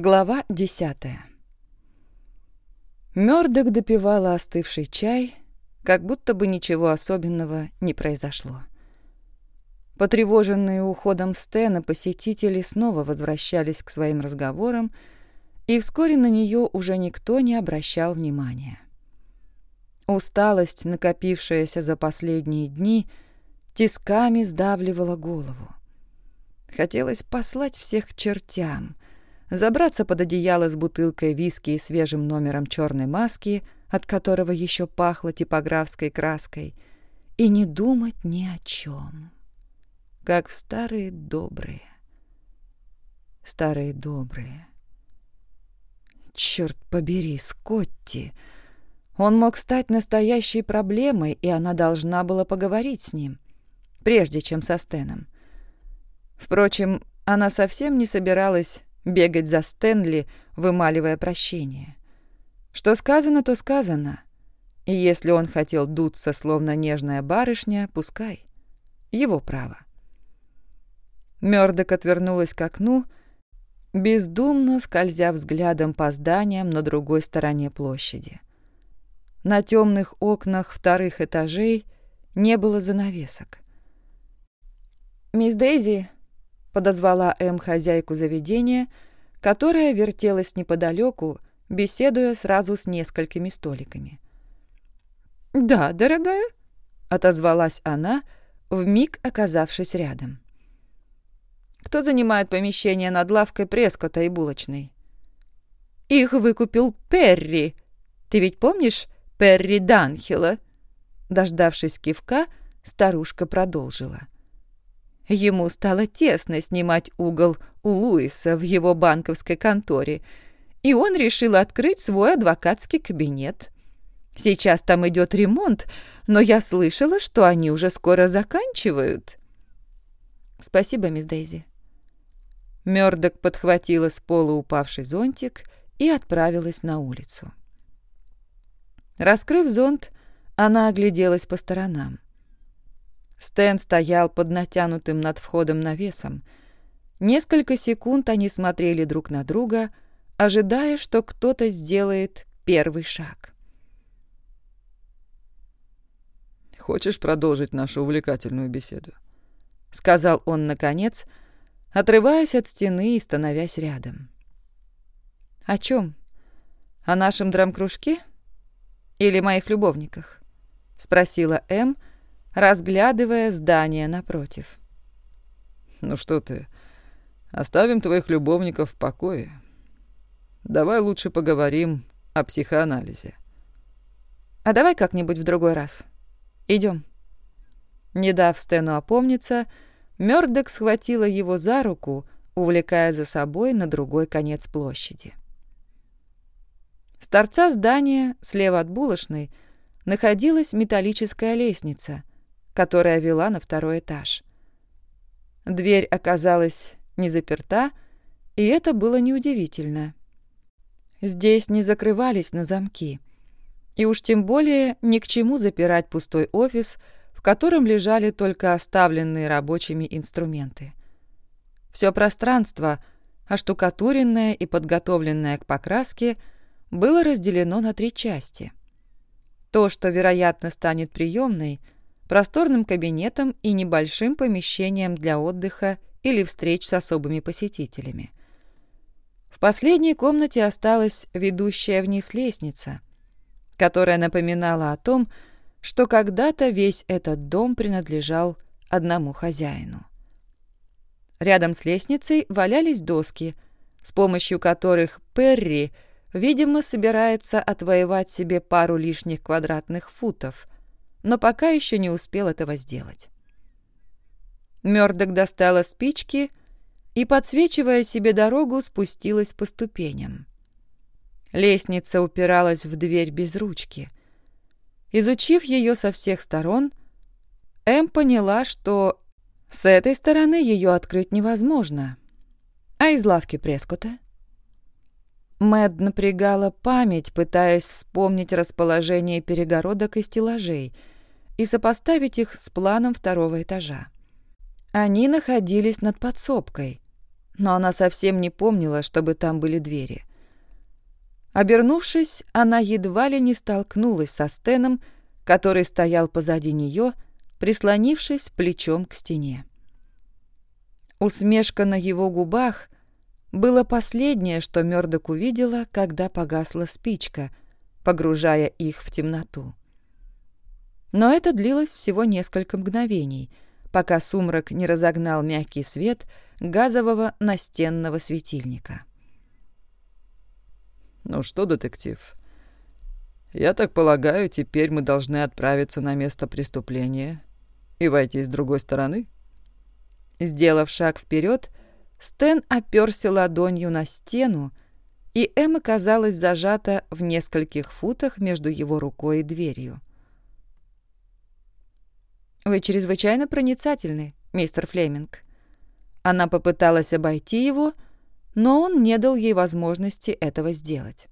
Глава десятая. Мёрдок допивала остывший чай, как будто бы ничего особенного не произошло. Потревоженные уходом Стена посетители снова возвращались к своим разговорам, и вскоре на нее уже никто не обращал внимания. Усталость, накопившаяся за последние дни, тисками сдавливала голову. Хотелось послать всех к чертям, забраться под одеяло с бутылкой виски и свежим номером черной маски, от которого еще пахло типографской краской, и не думать ни о чем. Как в старые добрые. Старые добрые. Черт побери, Скотти! Он мог стать настоящей проблемой, и она должна была поговорить с ним, прежде чем со Стеном. Впрочем, она совсем не собиралась бегать за Стэнли, вымаливая прощение. Что сказано, то сказано. И если он хотел дуться, словно нежная барышня, пускай. Его право. Мёрдок отвернулась к окну, бездумно скользя взглядом по зданиям на другой стороне площади. На темных окнах вторых этажей не было занавесок. «Мисс Дейзи», подозвала М хозяйку заведения, которая вертелась неподалеку, беседуя сразу с несколькими столиками. «Да, дорогая», — отозвалась она, вмиг оказавшись рядом. «Кто занимает помещение над лавкой Прескота и булочной?» «Их выкупил Перри. Ты ведь помнишь Перри Данхила?» Дождавшись кивка, старушка продолжила. — Ему стало тесно снимать угол у Луиса в его банковской конторе, и он решил открыть свой адвокатский кабинет. Сейчас там идет ремонт, но я слышала, что они уже скоро заканчивают. Спасибо, мисс Дейзи. Мёрдок подхватила с пола упавший зонтик и отправилась на улицу. Раскрыв зонт, она огляделась по сторонам. Стэн стоял под натянутым над входом навесом. Несколько секунд они смотрели друг на друга, ожидая, что кто-то сделает первый шаг. «Хочешь продолжить нашу увлекательную беседу?» — сказал он наконец, отрываясь от стены и становясь рядом. «О чем? О нашем драм-кружке? Или моих любовниках?» — спросила М, — разглядывая здание напротив. «Ну что ты, оставим твоих любовников в покое. Давай лучше поговорим о психоанализе». «А давай как-нибудь в другой раз. Идем. Не дав Стэну опомниться, Мёрдок схватила его за руку, увлекая за собой на другой конец площади. С торца здания, слева от булочной, находилась металлическая лестница, которая вела на второй этаж. Дверь оказалась не заперта, и это было неудивительно. Здесь не закрывались на замки. И уж тем более ни к чему запирать пустой офис, в котором лежали только оставленные рабочими инструменты. Все пространство, оштукатуренное и подготовленное к покраске, было разделено на три части. То, что, вероятно, станет приемной – просторным кабинетом и небольшим помещением для отдыха или встреч с особыми посетителями. В последней комнате осталась ведущая вниз лестница, которая напоминала о том, что когда-то весь этот дом принадлежал одному хозяину. Рядом с лестницей валялись доски, с помощью которых Перри, видимо, собирается отвоевать себе пару лишних квадратных футов – но пока еще не успел этого сделать. Мёрдок достала спички и, подсвечивая себе дорогу, спустилась по ступеням. Лестница упиралась в дверь без ручки. Изучив ее со всех сторон, Эм поняла, что с этой стороны ее открыть невозможно. А из лавки Прескота? Мэд напрягала память, пытаясь вспомнить расположение перегородок и стеллажей и сопоставить их с планом второго этажа. Они находились над подсобкой, но она совсем не помнила, чтобы там были двери. Обернувшись, она едва ли не столкнулась со Стеном, который стоял позади нее, прислонившись плечом к стене. Усмешка на его губах было последнее, что Мёрдок увидела, когда погасла спичка, погружая их в темноту. Но это длилось всего несколько мгновений, пока сумрак не разогнал мягкий свет газового настенного светильника. «Ну что, детектив, я так полагаю, теперь мы должны отправиться на место преступления и войти с другой стороны?» Сделав шаг вперед, Стэн оперся ладонью на стену, и Эм оказалась зажата в нескольких футах между его рукой и дверью. «Вы чрезвычайно проницательны, мистер Флеминг». Она попыталась обойти его, но он не дал ей возможности этого сделать.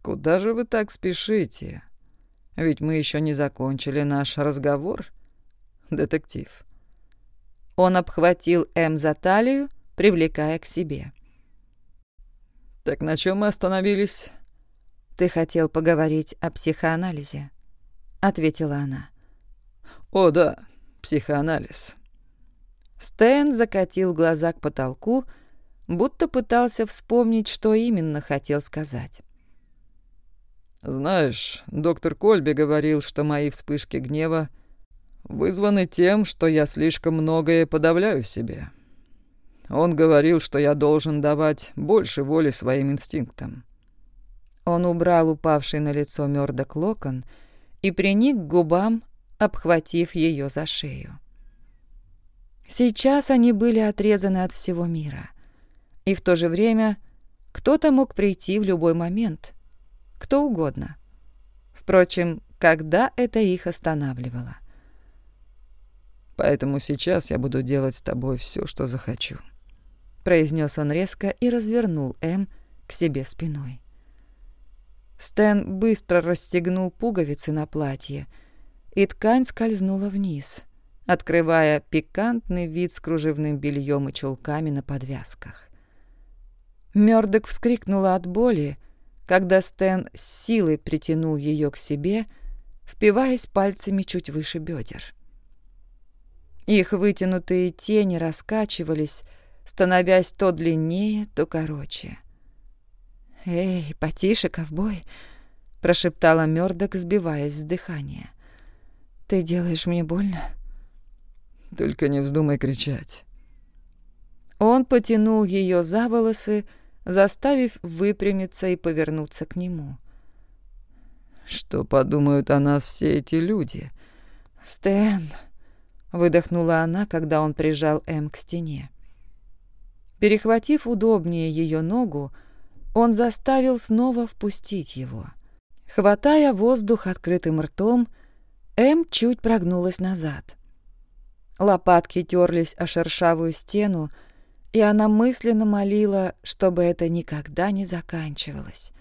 «Куда же вы так спешите? Ведь мы еще не закончили наш разговор, детектив». Он обхватил М за талию, привлекая к себе. «Так на чем мы остановились?» «Ты хотел поговорить о психоанализе», — ответила она. «О, да, психоанализ». Стэн закатил глаза к потолку, будто пытался вспомнить, что именно хотел сказать. «Знаешь, доктор Кольби говорил, что мои вспышки гнева вызваны тем, что я слишком многое подавляю в себе. Он говорил, что я должен давать больше воли своим инстинктам. Он убрал упавший на лицо Мёрдок локон и приник к губам, обхватив ее за шею. Сейчас они были отрезаны от всего мира. И в то же время кто-то мог прийти в любой момент. Кто угодно. Впрочем, когда это их останавливало – Поэтому сейчас я буду делать с тобой все, что захочу», — произнес он резко и развернул М к себе спиной. Стэн быстро расстегнул пуговицы на платье, и ткань скользнула вниз, открывая пикантный вид с кружевным бельем и чулками на подвязках. Мёрдок вскрикнула от боли, когда Стэн с силой притянул ее к себе, впиваясь пальцами чуть выше бедер. Их вытянутые тени раскачивались, становясь то длиннее, то короче. «Эй, потише, ковбой!» — прошептала Мёрдок, сбиваясь с дыхания. «Ты делаешь мне больно?» «Только не вздумай кричать». Он потянул ее за волосы, заставив выпрямиться и повернуться к нему. «Что подумают о нас все эти люди?» «Стэн!» Выдохнула она, когда он прижал М к стене. Перехватив удобнее ее ногу, он заставил снова впустить его. Хватая воздух открытым ртом, М чуть прогнулась назад. Лопатки терлись о шершавую стену, и она мысленно молила, чтобы это никогда не заканчивалось.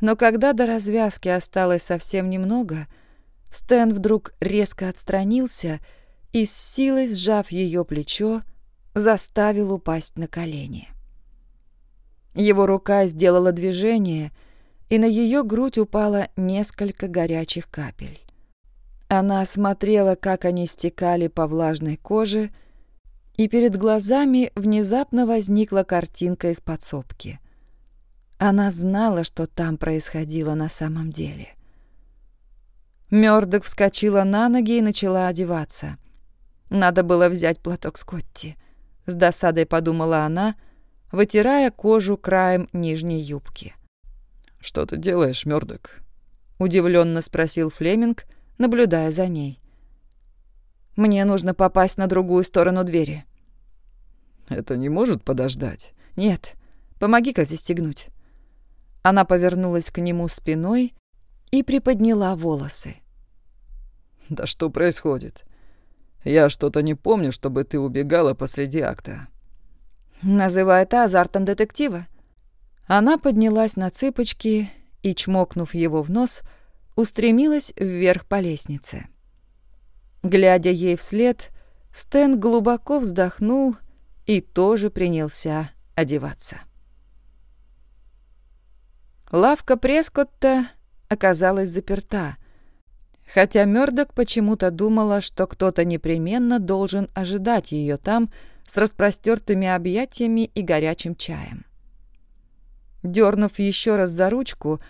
Но когда до развязки осталось совсем немного, Стэн вдруг резко отстранился и, и с силой сжав ее плечо, заставил упасть на колени. Его рука сделала движение, и на ее грудь упало несколько горячих капель. Она смотрела, как они стекали по влажной коже, и перед глазами внезапно возникла картинка из подсобки. Она знала, что там происходило на самом деле. Мёрдок вскочила на ноги и начала одеваться — надо было взять платок Скотти. С досадой подумала она, вытирая кожу краем нижней юбки. «Что ты делаешь, Мёрдок?» Удивленно спросил Флеминг, наблюдая за ней. «Мне нужно попасть на другую сторону двери». «Это не может подождать?» «Нет, помоги-ка застегнуть». Она повернулась к нему спиной и приподняла волосы. «Да что происходит? Я что-то не помню, чтобы ты убегала посреди акта». «Называй это азартом детектива». Она поднялась на цыпочки и, чмокнув его в нос, устремилась вверх по лестнице. Глядя ей вслед, Стэн глубоко вздохнул и тоже принялся одеваться. Лавка Прескотта оказалась заперта, хотя Мёрдок почему-то думала, что кто-то непременно должен ожидать ее там с распростертыми объятиями и горячим чаем. Дернув еще раз за ручку,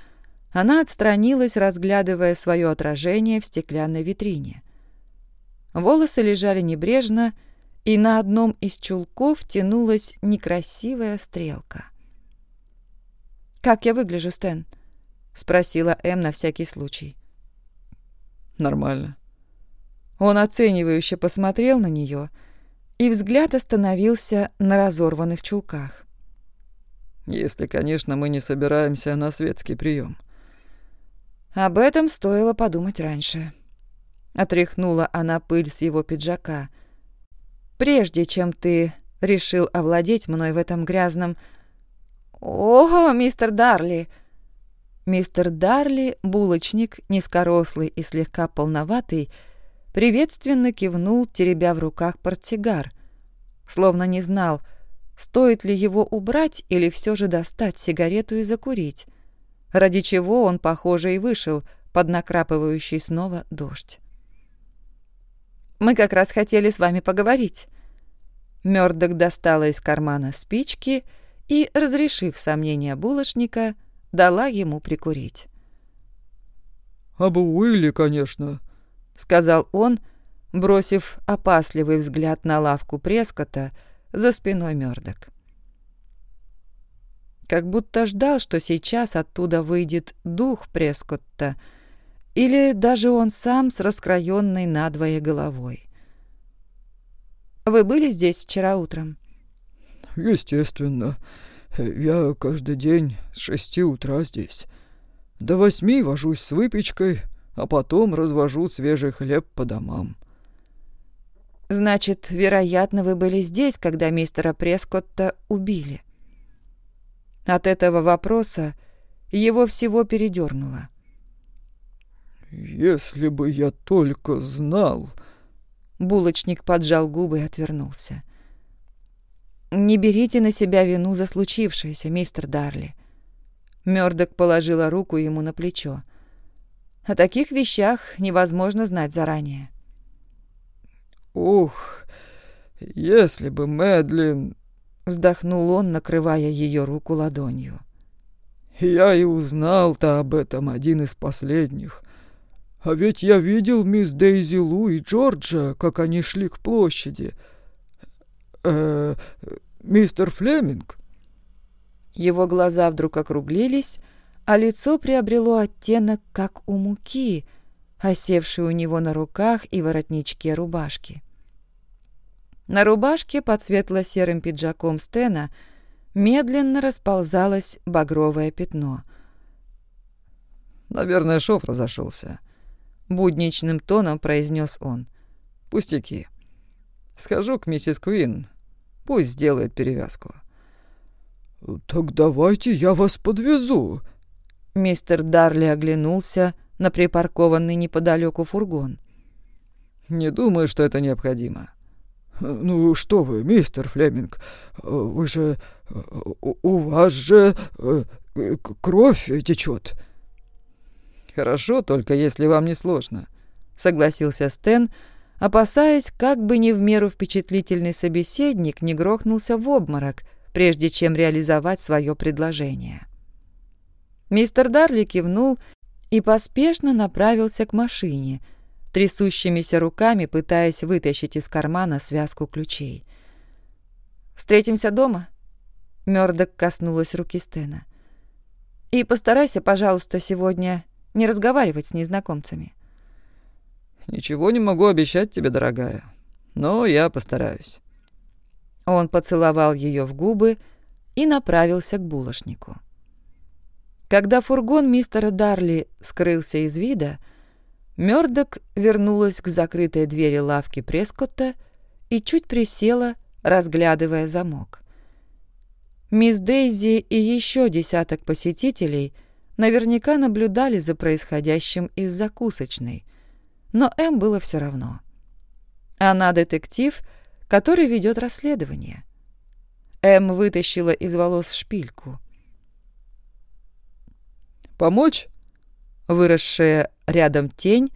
она отстранилась, разглядывая свое отражение в стеклянной витрине. Волосы лежали небрежно, и на одном из чулков тянулась некрасивая стрелка. «Как я выгляжу, Стэн?» — спросила Эм на всякий случай. «Нормально». Он оценивающе посмотрел на нее, и взгляд остановился на разорванных чулках. «Если, конечно, мы не собираемся на светский прием. Об этом стоило подумать раньше. Отряхнула она пыль с его пиджака — прежде чем ты решил овладеть мной в этом грязном... О, мистер Дарли!» Мистер Дарли, булочник, низкорослый и слегка полноватый, приветственно кивнул, теребя в руках портсигар, словно не знал, стоит ли его убрать или все же достать сигарету и закурить, ради чего он, похоже, и вышел под накрапывающий снова дождь. Мы как раз хотели с вами поговорить». Мёрдок достала из кармана спички и, разрешив сомнения булочника, дала ему прикурить. «Об Уилле, конечно», — сказал он, бросив опасливый взгляд на лавку Прескота за спиной Мёрдок. Как будто ждал, что сейчас оттуда выйдет дух Прескотта — или даже он сам с раскроенной надвое головой. «Вы были здесь вчера утром?» «Естественно. Я каждый день с шести утра здесь. До восьми вожусь с выпечкой, а потом развожу свежий хлеб по домам». «Значит, вероятно, вы были здесь, когда мистера Прескотта убили?» От этого вопроса его всего передернуло. «Если бы я только знал...» Булочник поджал губы и отвернулся. «Не берите на себя вину за случившееся, мистер Дарли». Мёрдок положила руку ему на плечо. «О таких вещах невозможно знать заранее». «Ух, если бы Мэдлин...» Вздохнул он, накрывая ее руку ладонью. «Я и узнал-то об этом один из последних. А ведь я видел мисс Дейзи Лу и Джорджа, как они шли к площади. Э, мистер Флеминг. Его глаза вдруг округлились, а лицо приобрело оттенок, как у муки, осевшей у него на руках и воротничке рубашки. На рубашке под светло-серым пиджаком Стена медленно расползалось багровое пятно. «Наверное, шов разошелся», будничным тоном произнес он. Пустяки. Скажу к миссис Куин, пусть сделает перевязку. Так давайте я вас подвезу. Мистер Дарли оглянулся на припаркованный неподалеку фургон. Не думаю, что это необходимо. Ну что вы, мистер Флеминг, вы же у вас же э, кровь течет. «Хорошо, только если вам не сложно», — согласился Стэн, опасаясь, как бы не в меру впечатлительный собеседник не грохнулся в обморок, прежде чем реализовать свое предложение. Мистер Дарли кивнул и поспешно направился к машине, трясущимися руками пытаясь вытащить из кармана связку ключей. «Встретимся дома?» Мёрдок коснулась руки Стена. «И постарайся, пожалуйста, сегодня не разговаривать с незнакомцами. «Ничего не могу обещать тебе, дорогая, но я постараюсь». Он поцеловал ее в губы и направился к булочнику. Когда фургон мистера Дарли скрылся из вида, Мёрдок вернулась к закрытой двери лавки Прескотта и чуть присела, разглядывая замок. Мисс Дейзи и еще десяток посетителей – наверняка наблюдали за происходящим из закусочной. Но М было все равно. Она детектив, который ведет расследование. Эм вытащила из волос шпильку. «Помочь?» Выросшая рядом тень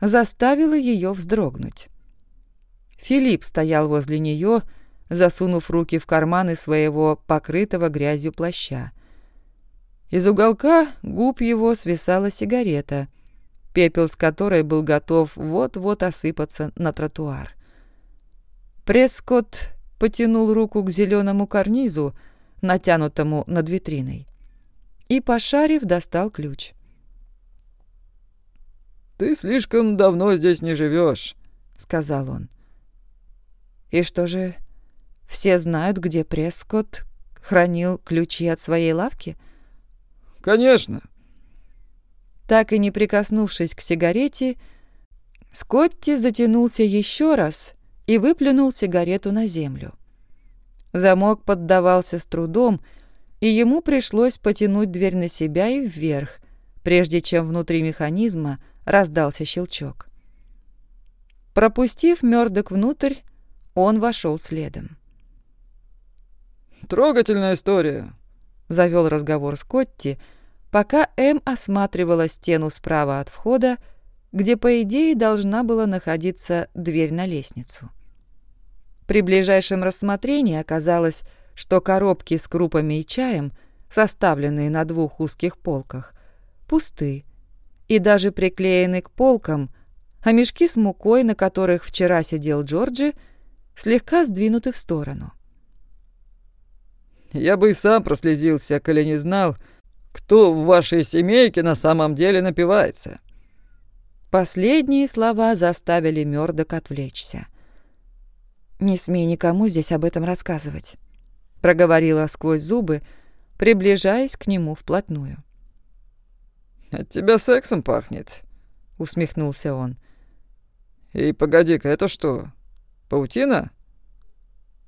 заставила ее вздрогнуть. Филипп стоял возле нее, засунув руки в карманы своего покрытого грязью плаща. Из уголка губ его свисала сигарета, пепел с которой был готов вот-вот осыпаться на тротуар. Прескотт потянул руку к зеленому карнизу, натянутому над витриной, и, пошарив, достал ключ. «Ты слишком давно здесь не живешь», — сказал он. «И что же, все знают, где Прескотт хранил ключи от своей лавки?» «Конечно». Так и не прикоснувшись к сигарете, Скотти затянулся еще раз и выплюнул сигарету на землю. Замок поддавался с трудом, и ему пришлось потянуть дверь на себя и вверх, прежде чем внутри механизма раздался щелчок. Пропустив Мёрдок внутрь, он вошел следом. «Трогательная история», — завел разговор Скотти, пока Эм осматривала стену справа от входа, где, по идее, должна была находиться дверь на лестницу. При ближайшем рассмотрении оказалось, что коробки с крупами и чаем, составленные на двух узких полках, пусты и даже приклеены к полкам, а мешки с мукой, на которых вчера сидел Джорджи, слегка сдвинуты в сторону. «Я бы и сам прослезился, коли не знал, кто в вашей семейке на самом деле напивается». Последние слова заставили Мёрдок отвлечься. «Не смей никому здесь об этом рассказывать», — проговорила сквозь зубы, приближаясь к нему вплотную. «От тебя сексом пахнет», — усмехнулся он. «И погоди-ка, это что, паутина?»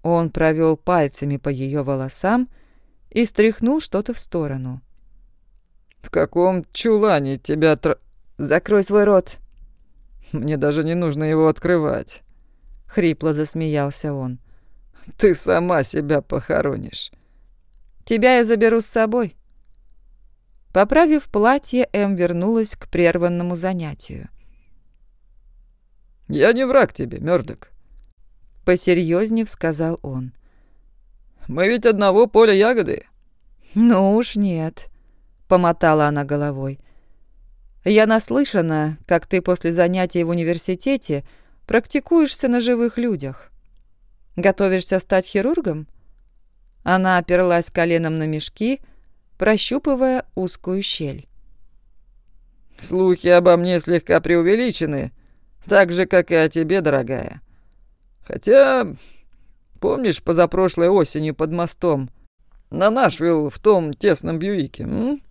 Он провел пальцами по ее волосам и стряхнул что-то в сторону. «В каком чулане тебя тр...» «Закрой свой рот!» «Мне даже не нужно его открывать», — хрипло засмеялся он. «Ты сама себя похоронишь». «Тебя я заберу с собой», Поправив платье, Эм вернулась к прерванному занятию. «Я не враг тебе, Мёрдок», — посерьезнее сказал он. «Мы ведь одного поля ягоды». «Ну уж нет», — помотала она головой. «Я наслышана, как ты после занятий в университете практикуешься на живых людях. Готовишься стать хирургом?» Она оперлась коленом на мешки, — прощупывая узкую щель. «Слухи обо мне слегка преувеличены, так же, как и о тебе, дорогая. Хотя, помнишь, позапрошлой осенью под мостом на Нашвилл в том тесном Бьюике, м?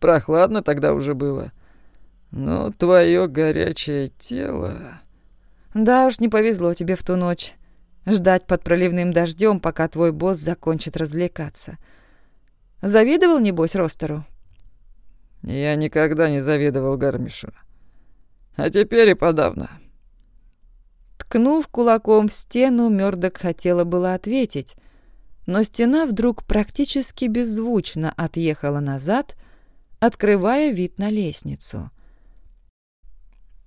Прохладно тогда уже было. Но твое горячее тело...» «Да уж, не повезло тебе в ту ночь. Ждать под проливным дождем, пока твой босс закончит развлекаться». Завидовал, небось, Ростеру?» «Я никогда не завидовал Гармишу. А теперь и подавно». Ткнув кулаком в стену, Мёрдок хотела было ответить, но стена вдруг практически беззвучно отъехала назад, открывая вид на лестницу.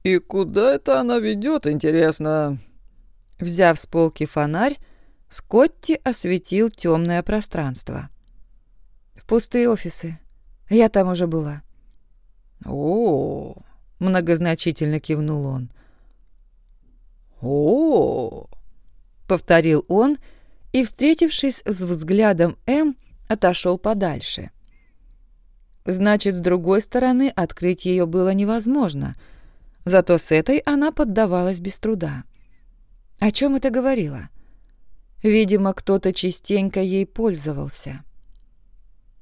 «И куда это она ведет, интересно?» Взяв с полки фонарь, Скотти осветил темное пространство. Пустые офисы. Я там уже была. О, многозначительно кивнул он. О, повторил он и, встретившись с взглядом М, отошел подальше. Значит, с другой стороны открыть ее было невозможно, зато с этой она поддавалась без труда. О чем это говорило? Видимо, кто-то частенько ей пользовался.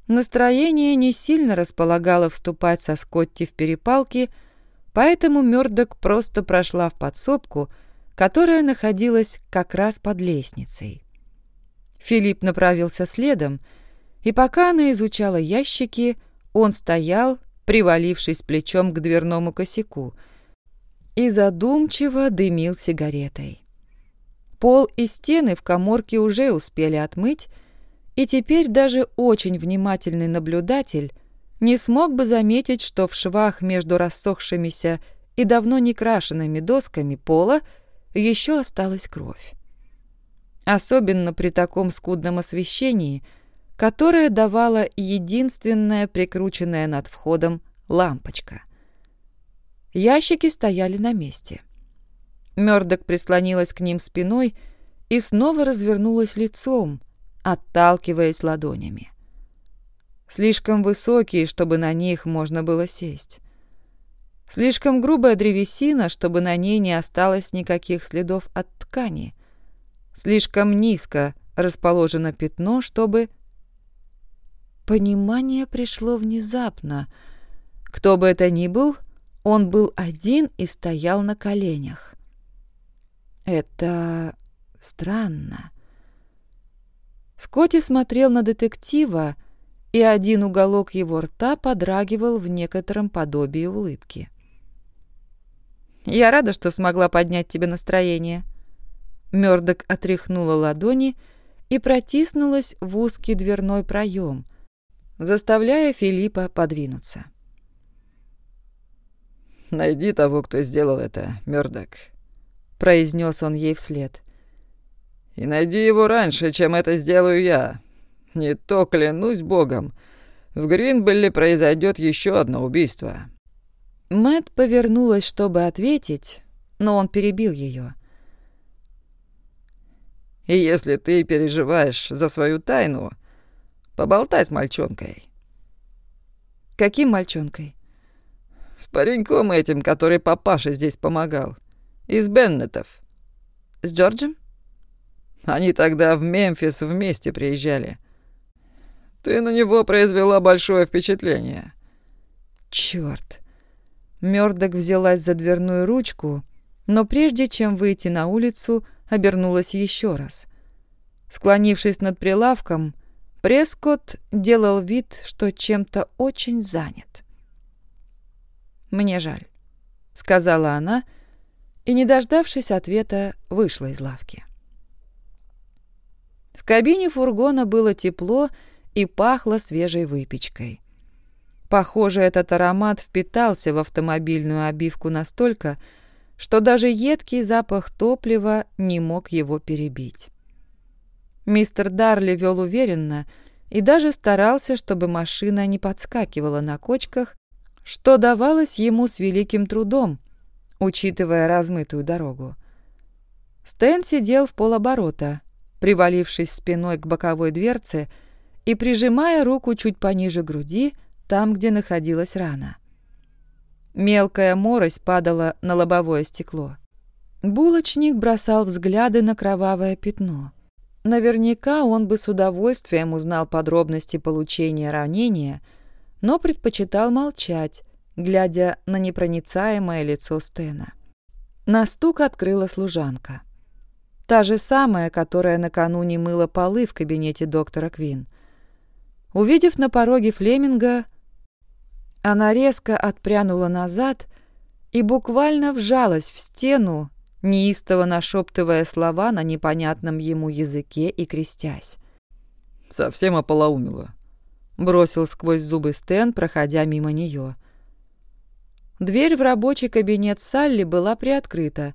Настроение не сильно располагало вступать со Скотти в перепалки, поэтому Мёрдок просто прошла в подсобку, которая находилась как раз под лестницей. Филипп направился следом, и пока она изучала ящики, он стоял, привалившись плечом к дверному косяку, и задумчиво дымил сигаретой. Пол и стены в коморке уже успели отмыть, и теперь даже очень внимательный наблюдатель не смог бы заметить, что в швах между рассохшимися и давно не крашенными досками пола еще осталась кровь. Особенно при таком скудном освещении, которое давала единственная прикрученная над входом лампочка. Ящики стояли на месте. Мёрдок прислонилась к ним спиной и снова развернулась лицом, отталкиваясь ладонями. Слишком высокие, чтобы на них можно было сесть. Слишком грубая древесина, чтобы на ней не осталось никаких следов от ткани. Слишком низко расположено пятно, чтобы... Понимание пришло внезапно. Кто бы это ни был, он был один и стоял на коленях. Это странно. Скотти смотрел на детектива, и один уголок его рта подрагивал в некотором подобии улыбки. «Я рада, что смогла поднять тебе настроение». Мёрдок отряхнула ладони и протиснулась в узкий дверной проем, заставляя Филиппа подвинуться. «Найди того, кто сделал это, Мёрдок», — произнес он ей вслед. «И найди его раньше, чем это сделаю я. Не то, клянусь богом, в Гринбелле произойдет еще одно убийство». Мэт повернулась, чтобы ответить, но он перебил ее. «И если ты переживаешь за свою тайну, поболтай с мальчонкой». «Каким мальчонкой?» «С пареньком этим, который папаше здесь помогал». Из Беннетов. С Джорджем? Они тогда в Мемфис вместе приезжали. Ты на него произвела большое впечатление. Чёрт. Мёрдок взялась за дверную ручку, но прежде чем выйти на улицу, обернулась еще раз. Склонившись над прилавком, Прескотт делал вид, что чем-то очень занят. «Мне жаль», — сказала она, — и, не дождавшись ответа, вышла из лавки. В кабине фургона было тепло и пахло свежей выпечкой. Похоже, этот аромат впитался в автомобильную обивку настолько, что даже едкий запах топлива не мог его перебить. Мистер Дарли вел уверенно и даже старался, чтобы машина не подскакивала на кочках, что давалось ему с великим трудом, учитывая размытую дорогу. Стэн сидел в полоборота, привалившись спиной к боковой дверце и прижимая руку чуть пониже груди, там, где находилась рана. Мелкая морось падала на лобовое стекло. Булочник бросал взгляды на кровавое пятно. Наверняка он бы с удовольствием узнал подробности получения ранения, но предпочитал молчать, глядя на непроницаемое лицо Стена. На стук открыла служанка. Та же самая, которая накануне мыла полы в кабинете доктора Квин. Увидев на пороге Флеминга, она резко отпрянула назад и буквально вжалась в стену, неистово нашептывая слова на непонятном ему языке и крестясь. «Совсем ополоумила», — бросил сквозь зубы Стэн, проходя мимо нее. — Дверь в рабочий кабинет Салли была приоткрыта,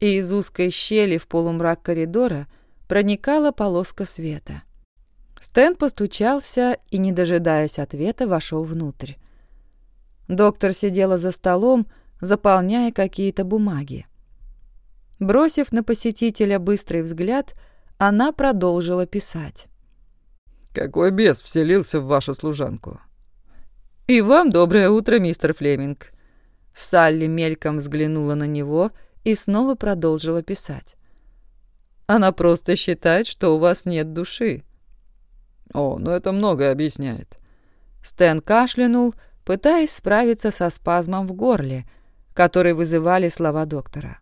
и из узкой щели в полумрак коридора проникала полоска света. Стэн постучался и, не дожидаясь ответа, вошел внутрь. Доктор сидела за столом, заполняя какие-то бумаги. Бросив на посетителя быстрый взгляд, она продолжила писать. «Какой бес вселился в вашу служанку?» «И вам доброе утро, мистер Флеминг», Салли мельком взглянула на него и снова продолжила писать. «Она просто считает, что у вас нет души». «О, ну это многое объясняет». Стэн кашлянул, пытаясь справиться со спазмом в горле, который вызывали слова доктора.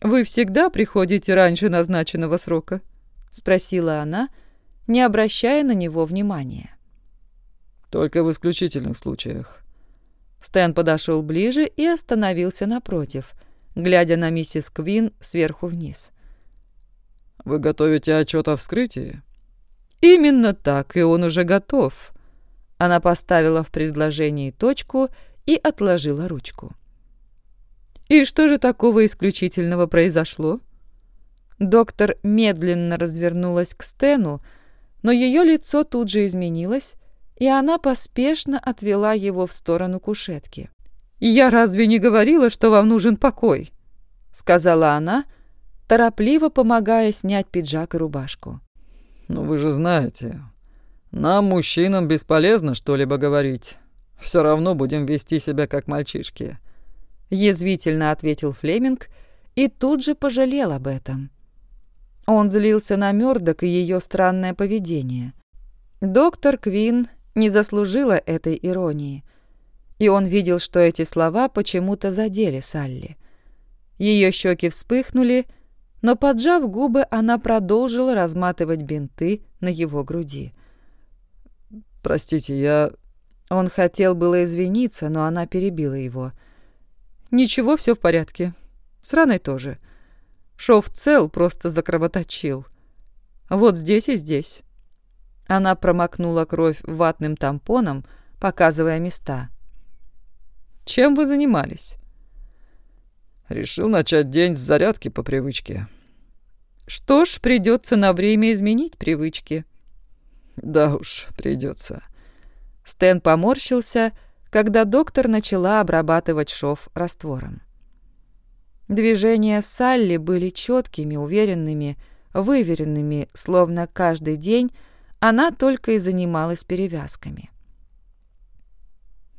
«Вы всегда приходите раньше назначенного срока?» — спросила она, не обращая на него внимания. «Только в исключительных случаях. Стэн подошел ближе и остановился напротив, глядя на миссис Квин сверху вниз. Вы готовите отчет о вскрытии? Именно так, и он уже готов. Она поставила в предложении точку и отложила ручку. И что же такого исключительного произошло? Доктор медленно развернулась к Стену, но ее лицо тут же изменилось, и она поспешно отвела его в сторону кушетки. «Я разве не говорила, что вам нужен покой?» — сказала она, торопливо помогая снять пиджак и рубашку. «Ну вы же знаете, нам, мужчинам, бесполезно что-либо говорить. Все равно будем вести себя как мальчишки», — язвительно ответил Флеминг и тут же пожалел об этом. Он злился на Мёрдок и ее странное поведение. Доктор Квин не заслужила этой иронии, и он видел, что эти слова почему-то задели Салли. Ее щеки вспыхнули, но, поджав губы, она продолжила разматывать бинты на его груди. «Простите, я...» Он хотел было извиниться, но она перебила его. «Ничего, все в порядке. С раной тоже. Шов цел, просто закровоточил. Вот здесь и здесь». Она промокнула кровь ватным тампоном, показывая места. «Чем вы занимались?» «Решил начать день с зарядки по привычке». «Что ж, придется на время изменить привычки». «Да уж, придется». Стэн поморщился, когда доктор начала обрабатывать шов раствором. Движения Салли были четкими, уверенными, выверенными, словно каждый день она только и занималась перевязками.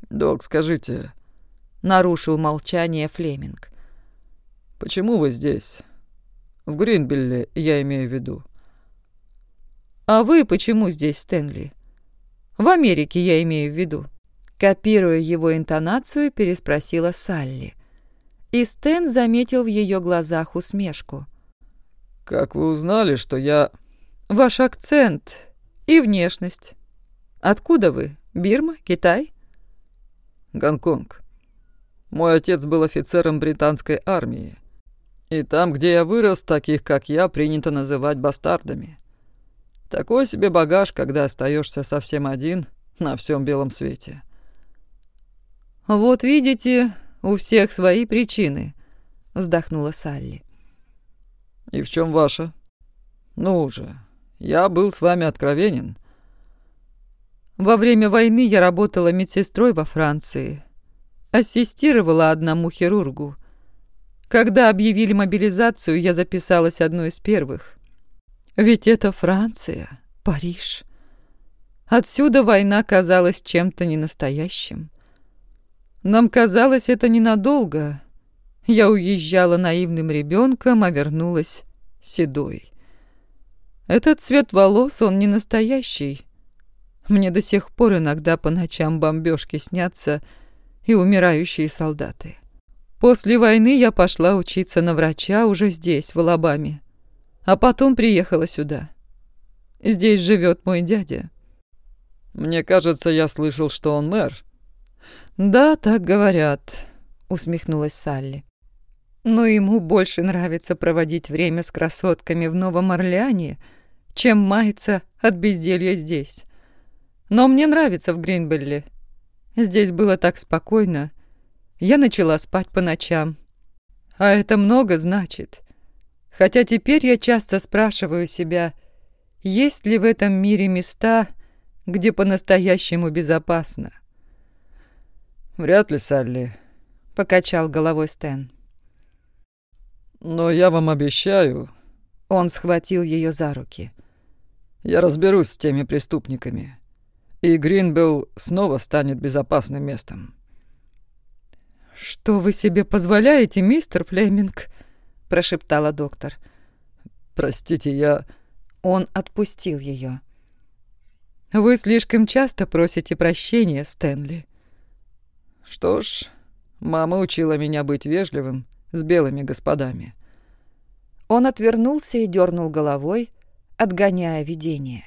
«Док, скажите...» — нарушил молчание Флеминг. «Почему вы здесь? В Гринбилле, я имею в виду». «А вы почему здесь, Стэнли? В Америке, я имею в виду». Копируя его интонацию, переспросила Салли. И Стэн заметил в ее глазах усмешку. «Как вы узнали, что я...» «Ваш акцент и внешность. Откуда вы? Бирма? Китай?» «Гонконг. Мой отец был офицером британской армии. И там, где я вырос, таких, как я, принято называть бастардами. Такой себе багаж, когда остаешься совсем один на всем белом свете». «Вот видите, у всех свои причины», — вздохнула Салли. «И в чем ваша?» «Ну уже, я был с вами откровенен». «Во время войны я работала медсестрой во Франции. Ассистировала одному хирургу. Когда объявили мобилизацию, я записалась одной из первых. Ведь это Франция, Париж. Отсюда война казалась чем-то ненастоящим. Нам казалось это ненадолго. Я уезжала наивным ребенком, а вернулась седой. Этот цвет волос, он не настоящий. Мне до сих пор иногда по ночам бомбежки снятся и умирающие солдаты. После войны я пошла учиться на врача уже здесь, в Алабаме. А потом приехала сюда. Здесь живет мой дядя. Мне кажется, я слышал, что он мэр. «Да, так говорят», — усмехнулась Салли. «Но ему больше нравится проводить время с красотками в Новом Орлеане, чем маяться от безделья здесь. Но мне нравится в Гринбелле. Здесь было так спокойно. Я начала спать по ночам. А это много значит. Хотя теперь я часто спрашиваю себя, есть ли в этом мире места, где по-настоящему безопасно. «Вряд ли, Салли», — покачал головой Стэн. «Но я вам обещаю...» Он схватил ее за руки. «Я разберусь с теми преступниками, и Гринбелл снова станет безопасным местом». «Что вы себе позволяете, мистер Флеминг?» – прошептала доктор. «Простите, я...» Он отпустил ее. «Вы слишком часто просите прощения, Стэнли. Что ж, мама учила меня быть вежливым с белыми господами. Он отвернулся и дернул головой, отгоняя видение.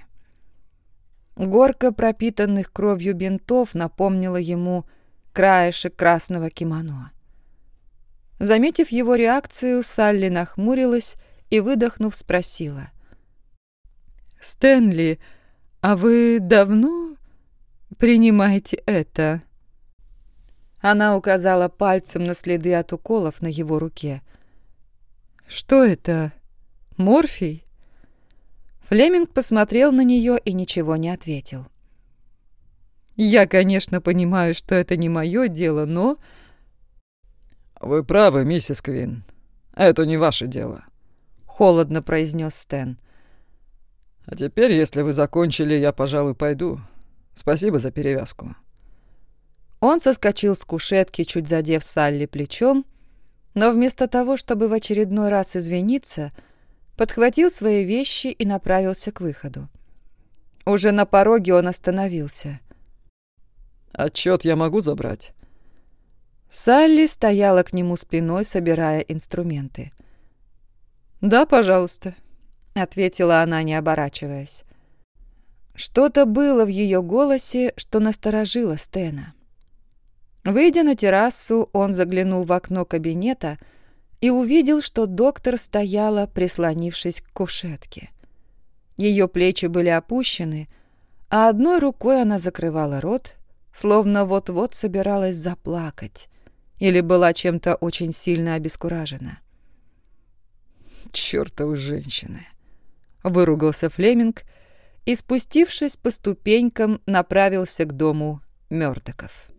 Горка пропитанных кровью бинтов напомнила ему краешек красного кимоно. Заметив его реакцию, Салли нахмурилась и, выдохнув, спросила. «Стэнли, а вы давно принимаете это?» Она указала пальцем на следы от уколов на его руке. «Что это? Морфий?» Флеминг посмотрел на нее и ничего не ответил. «Я, конечно, понимаю, что это не мое дело, но...» «Вы правы, миссис Квин. Это не ваше дело», — холодно произнес Стэн. «А теперь, если вы закончили, я, пожалуй, пойду. Спасибо за перевязку». Он соскочил с кушетки, чуть задев Салли плечом, но вместо того, чтобы в очередной раз извиниться, подхватил свои вещи и направился к выходу. Уже на пороге он остановился. «Отчет я могу забрать?» Салли стояла к нему спиной, собирая инструменты. «Да, пожалуйста», — ответила она, не оборачиваясь. Что-то было в ее голосе, что насторожило Стена. Выйдя на террасу, он заглянул в окно кабинета и увидел, что доктор стояла, прислонившись к кушетке. Ее плечи были опущены, а одной рукой она закрывала рот, словно вот-вот собиралась заплакать или была чем-то очень сильно обескуражена. «Чёртовы женщины!» — выругался Флеминг и, спустившись по ступенькам, направился к дому Мёрдоков.